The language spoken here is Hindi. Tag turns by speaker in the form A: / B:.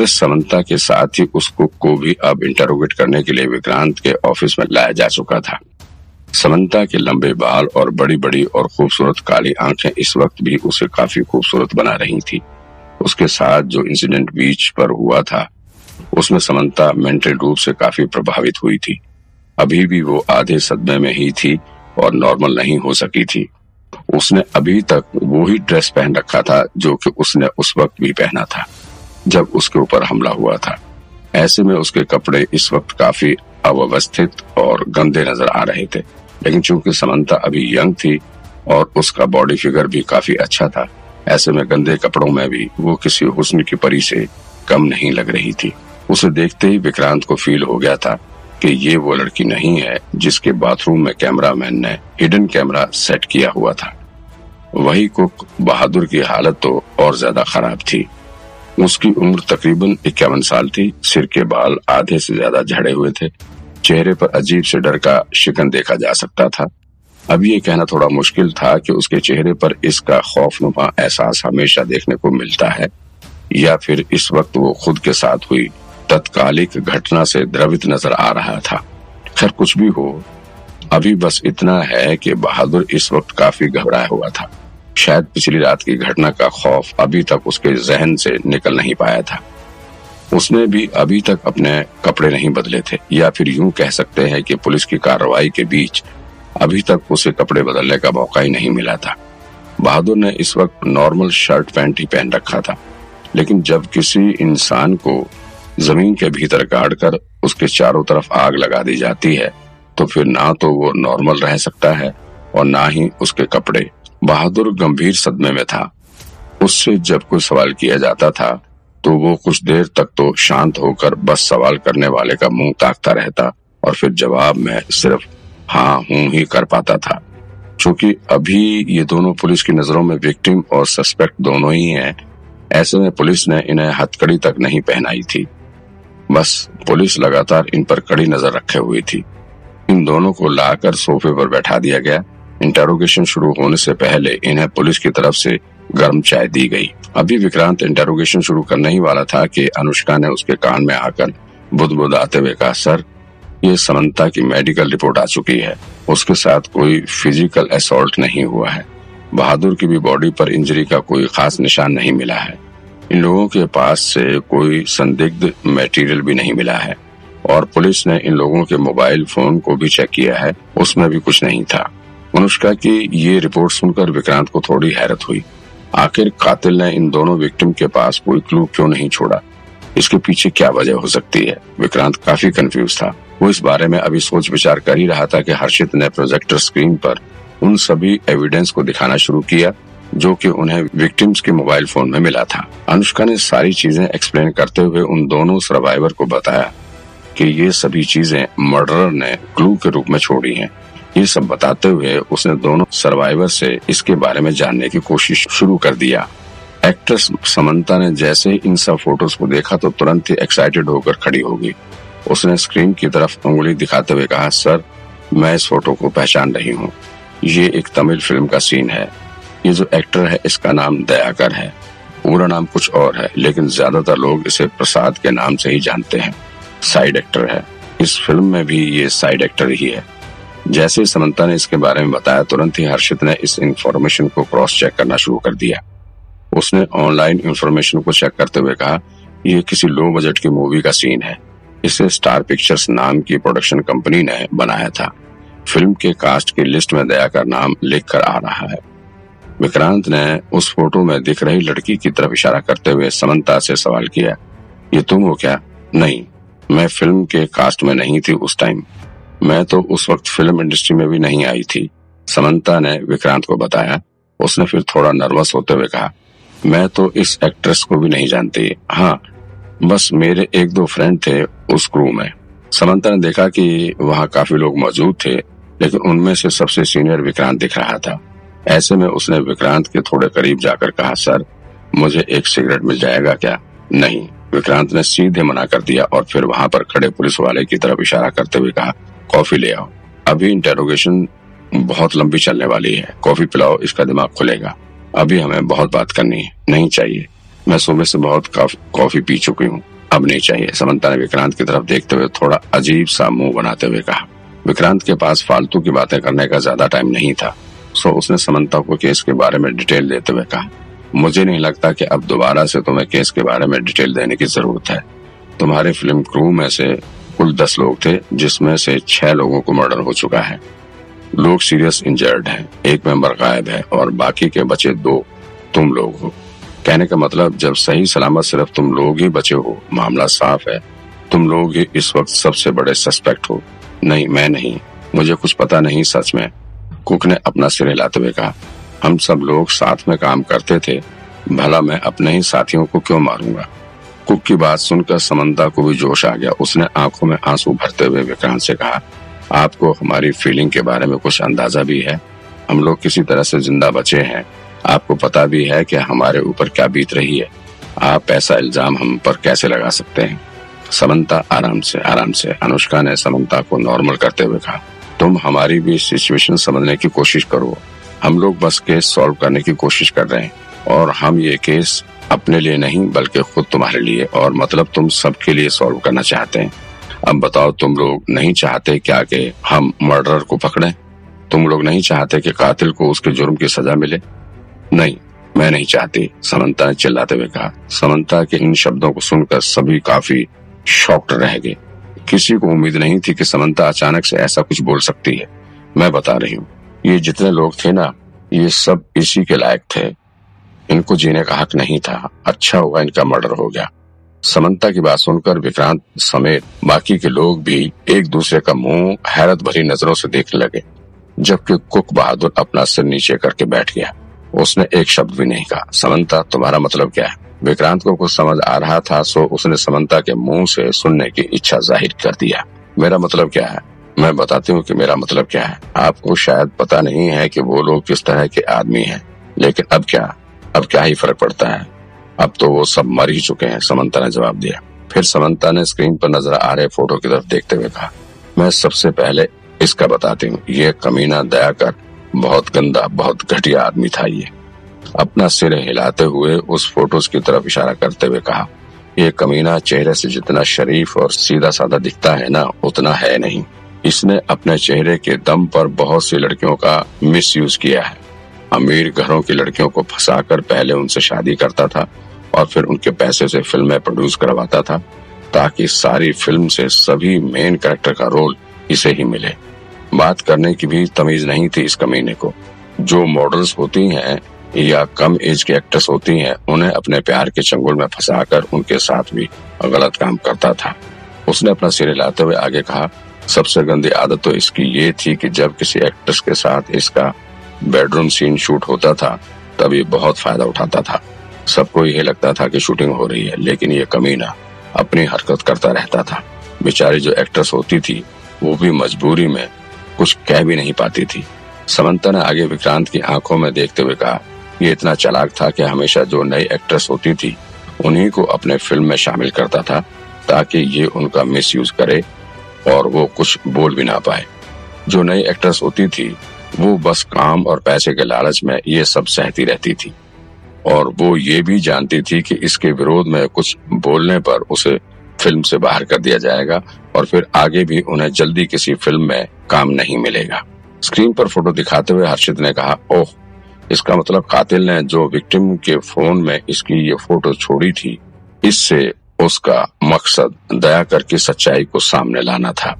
A: एक्ट्रेस समंता के साथ ही उस कुक को भी अब इंटरोगेट करने के लिए विक्रांत के ऑफ़िस में लाया जा चुका था। समंता के लंबे बाल और बड़ी बड़ी और खूबसूरत काली आँखें इस वक्त भी उसे काफ़ी खूबसूरत बना रही थी। उसके साथ जो इंसिडेंट बीच पर हुआ था, उसमें समंता मेंटल रूप से काफ़ी प्रभावित हुई थी। अभी भी वो आधे सदमे में ही थी और नॉर्मल नहीं हो सकी थी। उसने अभी तक वो ही ड्रेस पहन रखा था जो कि उसने उस वक्त भी पहना था। जब उसके ऊपर हमला हुआ था। ऐसे में उसके कपड़े इस वक्त काफ़ी अव्यवस्थित और गंदे नज़र आ रहे थे। लेकिन चूँकि समंता अभी यंग थी और उसका बॉडी फिगर भी काफ़ी अच्छा था, ऐसे में गंदे कपड़ों में भी वो किसी हुस्न की परी से कम नहीं लग रही थी। उसे देखते ही विक्रांत को फील हो गया था कि ये वो लड़की नहीं है जिसके बाथरूम में कैमरामैन ने हिडन कैमरा सेट किया हुआ था। वही कुक बहादुर की हालत तो और ज़्यादा खराब थी। उसकी उम्र तकरीबन इक्यावन साल थी। सिर के बाल आधे से ज़्यादा झड़े हुए थे। चेहरे पर अजीब से डर का शिकन देखा जा सकता था। अब ये कहना थोड़ा मुश्किल था कि उसके चेहरे पर इसका खौफनुमा एहसास हमेशा देखने को मिलता है, या फिर इस वक्त वो खुद के साथ हुई तत्कालिक घटना से द्रवित नज़र आ रहा था। खैर, कुछ भी हो, अभी बस इतना है कि बहादुर इस वक्त काफ़ी घबराया हुआ था। शायद पिछली रात की घटना का खौफ अभी तक उसके जहन से निकल नहीं पाया था। उसने भी अभी तक अपने कपड़े नहीं बदले थे, या फिर यूँ कह सकते हैं कि पुलिस की कार्रवाई के बीच अभी तक उसे कपड़े बदलने का मौका ही नहीं मिला था। बहादुर ने इस वक्त नॉर्मल शर्ट पैंट ही पहन रखा था, लेकिन जब किसी इंसान को ज़मीन के भीतर गाड़ कर उसके चारों तरफ़ आग लगा दी जाती है तो फिर ना तो वो नॉर्मल रह सकता है और ना ही उसके कपड़े। बहादुर गंभीर सदमे में था। उससे जब कोई सवाल किया जाता था तो वो कुछ देर तक तो शांत होकर बस सवाल करने वाले का मुँह ताकता रहता और फिर जवाब में सिर्फ़ हाँ हूँ ही कर पाता था। क्योंकि अभी ये दोनों पुलिस की नज़रों में विक्टिम और सस्पेक्ट दोनों ही हैं, ऐसे में पुलिस ने इन्हें हथकड़ी तक नहीं पहनाई थी। बस पुलिस लगातार इन पर कड़ी नज़र रखे हुई थी। इन दोनों को लाकर सोफे पर बैठा दिया गया इंटेरोगेशन शुरू होने से पहले इन्हें पुलिस की तरफ़ से गर्म चाय दी गई। अभी विक्रांत इंटेरोगेशन शुरू करने ही वाला था कि अनुष्का ने उसके कान में आकर बुद आते हुए कहा, सर, ये समंता की मेडिकल रिपोर्ट आ चुकी है। उसके साथ कोई फ़िज़िकल असोल्ट नहीं हुआ है। बहादुर की भी बॉडी पर इंजरी का कोई खास निशान नहीं मिला है। इन लोगों के पास से कोई संदिग्ध मटेरियल भी नहीं मिला है। और पुलिस ने इन लोगों के मोबाइल फ़ोन को भी चेक किया है। उसमें भी कुछ नहीं था। अनुष्का की ये रिपोर्ट सुनकर विक्रांत को थोड़ी हैरत हुई। आखिर कातिल ने इन दोनों विक्टिम के पास कोई क्लू क्यों नहीं छोड़ा? इसके पीछे क्या वजह हो सकती है? विक्रांत काफ़ी कंफ्यूज था। वो इस बारे में अभी सोच विचार कर ही रहा था कि हर्षित ने प्रोजेक्टर स्क्रीन पर उन सभी एविडेंस को दिखाना शुरू किया, जो कि उन्हें विक्टिम्स के मोबाइल फ़ोन में मिला था। अनुष्का ने सारी चीज़ें एक्सप्लेन करते हुए उन दोनों सर्वाइवर को बताया कि ये सभी चीज़ें मर्डरर ने क्लू के रूप में छोड़ी हैं। ये सब बताते हुए उसने दोनों सर्वाइवर से इसके बारे में जानने की कोशिश शुरू कर दिया। एक्ट्रेस समंता ने जैसे ही इन सब फ़ोटोज़ को देखा तो तुरंत ही एक्साइटेड होकर खड़ी होगी उसने स्क्रीन की तरफ़ उंगली दिखाते हुए कहा, सर, मैं इस फ़ोटो को पहचान रही हूँ। ये एक तमिल फ़िल्म का सीन है। ये जो एक्टर है, इसका नाम दयाकर है। पूरा नाम कुछ और है, लेकिन ज़्यादातर लोग इसे प्रसाद के नाम से ही जानते हैं। साइड एक्टर है। इस फ़िल्म में भी ये साइड एक्टर ही है। जैसे समंता ने इसके बारे में बताया, तुरंत ही हर्षित ने इस इंफॉर्मेशन को क्रॉस चेक करना शुरू कर दिया। उसने ऑनलाइन इंफॉर्मेशन को चेक करते हुए कहा यह किसी लो बजट की मूवी का सीन है। इसे स्टार पिक्चर्स नाम की प्रोडक्शन कंपनी ने बनाया था। फ़िल्म के कास्ट की लिस्ट में दया का नाम लिख कर आ रहा है। विक्रांत ने उस फ़ोटो में दिख रही लड़की की तरफ़ इशारा करते हुए समंता से सवाल किया, ये तुम हो क्या? नहीं, मैं फ़िल्म के कास्ट में नहीं थी उस टाइम मैं तो उस वक्त फ़िल्म इंडस्ट्री में भी नहीं आई थी। समंता ने विक्रांत को बताया। उसने फिर थोड़ा नर्वस होते हुए कहा, मैं तो इस एक्ट्रेस को भी नहीं जानती। हाँ बस मेरे एक दो फ्रेंड थे उस क्रू में। समंता ने देखा कि वहाँ काफ़ी लोग मौजूद थे, लेकिन उनमें से सबसे सीनियर विक्रांत दिख रहा था। ऐसे में उसने विक्रांत के थोड़े करीब जाकर कहा, सर, मुझे एक सिगरेट मिल जाएगा क्या? नहीं, विक्रांत ने सीधे मना कर दिया और फिर वहाँ पर खड़े पुलिस वाले की तरफ़ इशारा करते हुए कहा कॉफ़ी ले आओ। अभी इंटेरोगेशन बहुत लंबी चलने वाली है। कॉफ़ी पिलाओ, इसका दिमाग खुलेगा। अभी हमें बहुत बात करनी है, नहीं चाहिए। मैं सुबह से बहुत कॉफ़ी पी चुकी हूँ। अब नहीं चाहिए। समंता ने विक्रांत की तरफ़ देखते हुए थोड़ा अजीब सा मुँह बनाते हुए कहा, विक्रांत के पास फालतू की बातें करने का ज़्यादा टाइम नहीं था। सो उसने समंता को केस के बारे में डिटेल देते हुए कहा, मुझे नहीं लगता कि अब दोबारा से तुम्हें केस के बारे में डिटेल देने की ज़रूरत है। तुम्हारे फ़िल्म क्रू में से कुल दस लोग थे, जिसमें से छह लोगों को मर्डर हो चुका है। लोग सीरियस इंजर्ड हैं, एक मेंबर गायब है, और बाकी के बचे दो तुम लोग हो। कहने का मतलब जब सही सलामत सिर्फ़ तुम लोग ही बचे हो, मामला साफ़ है। तुम लोग ही इस वक्त सबसे बड़े सस्पेक्ट हो। नहीं, मैं नहीं। मुझे कुछ पता नहीं सच में। कुक ने अपना सिर हिलाते हुए कहा, हम सब लोग साथ में काम करते थे। भला मैं अपने ही साथियों को क्यों मारूँगा? कुक की बात सुनकर समंता को भी जोश आ गया। उसने आँखों में आँसू भरते हुए विक्रांत से कहा, आपको हमारी फीलिंग के बारे में कुछ अंदाज़ा भी है? हम लोग किसी तरह से ज़िंदा बचे हैं। आपको पता भी है कि हमारे ऊपर क्या बीत रही है। आप ऐसा इल्ज़ाम हम पर कैसे लगा सकते हैं? समंता आराम से आराम से, अनुष्का ने समंता को नॉर्मल करते हुए कहा, तुम हमारी भी सिचुएशन समझने की कोशिश करो। हम लोग बस केस सॉल्व करने की कोशिश कर रहे हैं। और हम ये केस अपने लिए नहीं, बल्कि खुद तुम्हारे लिए और मतलब तुम सबके लिए सॉल्व करना चाहते हैं। अब बताओ, तुम लोग नहीं चाहते क्या कि हम मर्डर को पकड़े? तुम लोग नहीं चाहते कि कातिल को उसके जुर्म की सजा मिले? नहीं, मैं नहीं चाहती समंता ने चिल्लाते हुए कहा। समंता के इन शब्दों को सुनकर सभी काफ़ी शॉक्ड रह गए। किसी को उम्मीद नहीं थी कि समंता अचानक से ऐसा कुछ बोल सकती है। मैं बता रही हूँ, ये जितने लोग थे ना, ये सब इसी के लायक थे। इनको जीने का हक नहीं था। अच्छा हुआ इनका मर्डर हो गया। समंता की बात सुनकर विक्रांत समेत बाकी के लोग भी एक दूसरे का मुँह हैरत भरी नज़रों से देखने लगे, जबकि कुक बहादुर अपना सिर नीचे करके बैठ गया। उसने एक शब्द भी नहीं कहा। समंता तुम्हारा मतलब क्या है? विक्रांत को कुछ समझ आ रहा था, सो उसने समंता के मुँह से सुनने की इच्छा ज़ाहिर कर दिया। मेरा मतलब क्या है? मैं बताती हूँ कि मेरा मतलब क्या है। आपको शायद पता नहीं है कि वो लोग किस तरह के आदमी हैं, लेकिन अब क्या? अब क्या ही फ़र्क पड़ता है? अब तो वो सब मर ही चुके हैं, समंता ने जवाब दिया। फिर समंता ने स्क्रीन पर नज़र आ रहे फ़ोटो की तरफ़ देखते हुए कहा, मैं सबसे पहले इसका बताती हूँ। ये कमीना दया कर बहुत गंदा, बहुत घटिया आदमी था ये। अपना सिर हिलाते हुए उस फ़ोटोज़ की तरफ़ इशारा करते हुए कहा, ये कमीना चेहरे से जितना शरीफ और सीधा साधा दिखता है ना, उतना है नहीं। इसने अपने चेहरे के दम पर बहुत सी लड़कियों का मिस यूज़ किया है। अमीर घरों की लड़कियों को फंसाकर पहले उनसे शादी करता था और फिर उनके पैसे से फ़िल्में प्रोड्यूस करवाता था, ताकि सारी फ़िल्म से सभी मेन कैरेक्टर का रोल इसे ही मिले। बात करने की भी तमीज नहीं थी इस कमीने को। जो मॉडल्स होती हैं या कम एज की एक्ट्रेस होती हैं, उन्हें अपने प्यार के चंगुल में फंसाकर उनके साथ भी गलत काम करता था। उसने अपना सिर हिलाते हुए आगे कहा, सबसे गंदी आदत तो इसकी ये थी कि जब किसी एक्ट्रेस के साथ इसका बेडरूम सीन शूट होता था तब ये बहुत फ़ायदा उठाता था। सबको यही लगता था कि शूटिंग हो रही है, लेकिन ये कमीना अपनी हरकत करता रहता था। बेचारी जो एक्ट्रेस होती थी, वो भी मजबूरी में कुछ कह भी नहीं पाती थी। समंता ने आगे विक्रांत की आँखों में देखते हुए कहा, ये इतना चलाक था कि हमेशा जो नई एक्ट्रेस होती थी, उन्हीं को अपने फ़िल्म में शामिल करता था, ताकि ये उनका मिस करे और वो कुछ बोल भी ना पाए। जो नई एक्ट्रेस होती थी वो बस काम और पैसे के लालच में ये सब सहती रहती थी। और वो ये भी जानती थी कि इसके विरोध में कुछ बोलने पर उसे फ़िल्म से बाहर कर दिया जाएगा और फिर आगे भी उन्हें जल्दी किसी फ़िल्म में काम नहीं मिलेगा। स्क्रीन पर फ़ोटो दिखाते हुए हर्षित ने कहा, ओह, इसका मतलब कातिल ने जो विक्टिम के फ़ोन में इसकी ये फ़ोटो छोड़ी थी, इससे उसका मकसद दया करके सच्चाई को सामने लाना था।